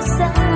Sáng